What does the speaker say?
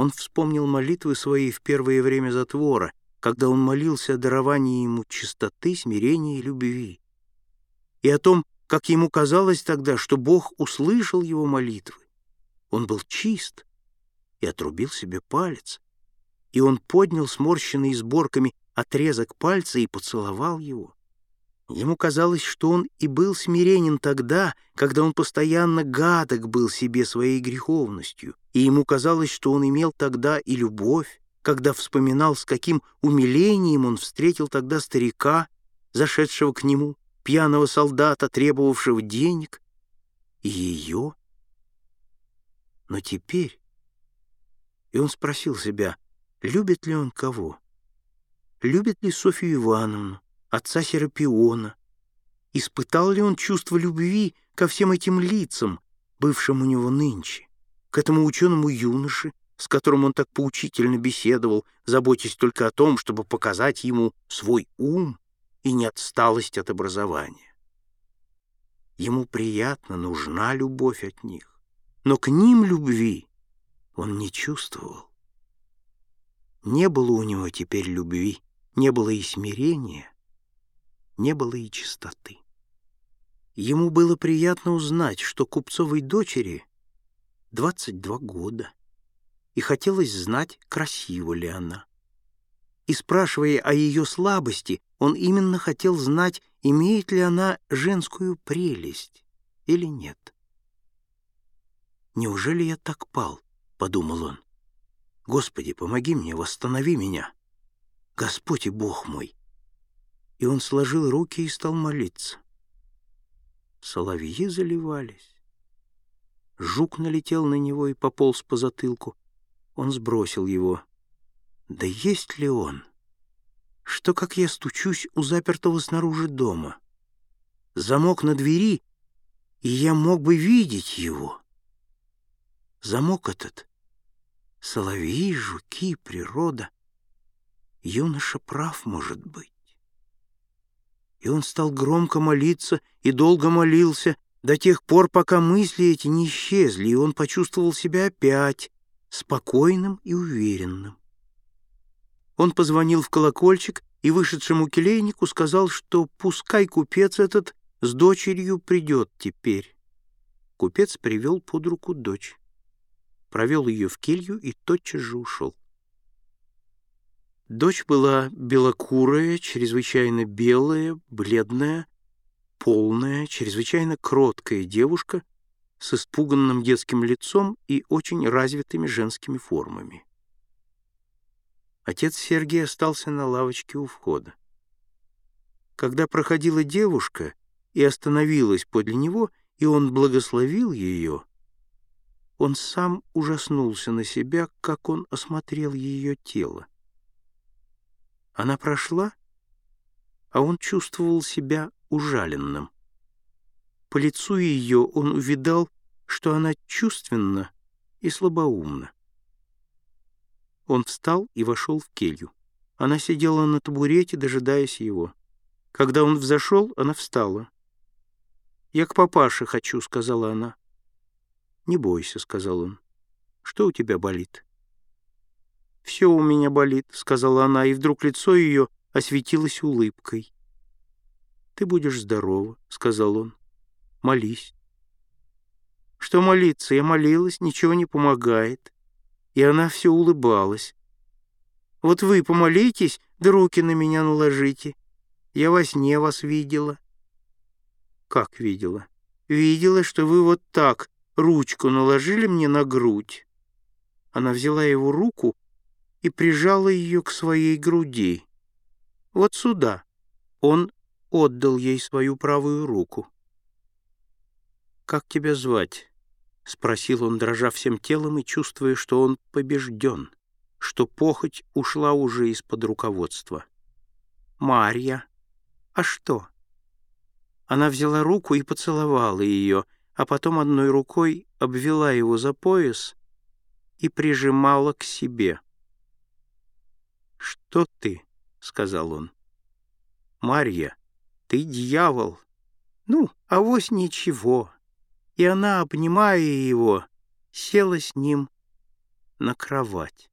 Он вспомнил молитвы свои в первое время затвора, когда он молился о даровании ему чистоты, смирения и любви, и о том, как ему казалось тогда, что Бог услышал его молитвы. Он был чист и отрубил себе палец, и он поднял сморщенный сборками отрезок пальца и поцеловал его. Ему казалось, что он и был смиренен тогда, когда он постоянно гадок был себе своей греховностью, и ему казалось, что он имел тогда и любовь, когда вспоминал, с каким умилением он встретил тогда старика, зашедшего к нему, пьяного солдата, требовавшего денег, и ее. Но теперь... И он спросил себя, любит ли он кого? Любит ли Софью Ивановну? Отца Серапиона. Испытал ли он чувство любви ко всем этим лицам, бывшим у него нынче, к этому ученому юноше, с которым он так поучительно беседовал, заботясь только о том, чтобы показать ему свой ум и неотсталость от образования. Ему приятно, нужна любовь от них, но к ним любви он не чувствовал. Не было у него теперь любви, не было и смирения, не было и чистоты. Ему было приятно узнать, что купцовой дочери 22 года, и хотелось знать, красива ли она. И спрашивая о ее слабости, он именно хотел знать, имеет ли она женскую прелесть или нет. «Неужели я так пал?» — подумал он. «Господи, помоги мне, восстанови меня! Господь и Бог мой, и он сложил руки и стал молиться. Соловьи заливались. Жук налетел на него и пополз по затылку. Он сбросил его. Да есть ли он? Что, как я стучусь у запертого снаружи дома? Замок на двери, и я мог бы видеть его. Замок этот — соловьи, жуки, природа. Юноша прав, может быть. И он стал громко молиться и долго молился, до тех пор, пока мысли эти не исчезли, и он почувствовал себя опять спокойным и уверенным. Он позвонил в колокольчик и вышедшему келейнику сказал, что пускай купец этот с дочерью придет теперь. Купец привел под руку дочь, провел ее в келью и тотчас же ушел. Дочь была белокурая, чрезвычайно белая, бледная, полная, чрезвычайно кроткая девушка с испуганным детским лицом и очень развитыми женскими формами. Отец Сергей остался на лавочке у входа. Когда проходила девушка и остановилась подле него, и он благословил ее, он сам ужаснулся на себя, как он осмотрел ее тело. Она прошла, а он чувствовал себя ужаленным. По лицу ее он увидал, что она чувственна и слабоумна. Он встал и вошел в келью. Она сидела на табурете, дожидаясь его. Когда он взошел, она встала. «Я к папаше хочу», — сказала она. «Не бойся», — сказал он. «Что у тебя болит?» «Все у меня болит», — сказала она, и вдруг лицо ее осветилось улыбкой. «Ты будешь здорова», — сказал он. «Молись». «Что молиться? Я молилась, ничего не помогает». И она все улыбалась. «Вот вы помолитесь, да руки на меня наложите. Я во сне вас видела». «Как видела?» «Видела, что вы вот так ручку наложили мне на грудь». Она взяла его руку и прижала ее к своей груди. «Вот сюда». Он отдал ей свою правую руку. «Как тебя звать?» — спросил он, дрожа всем телом и чувствуя, что он побежден, что похоть ушла уже из-под руководства. «Марья. А что?» Она взяла руку и поцеловала ее, а потом одной рукой обвела его за пояс и прижимала к себе. «Что ты?» — сказал он. «Марья, ты дьявол. Ну, а вось ничего». И она, обнимая его, села с ним на кровать.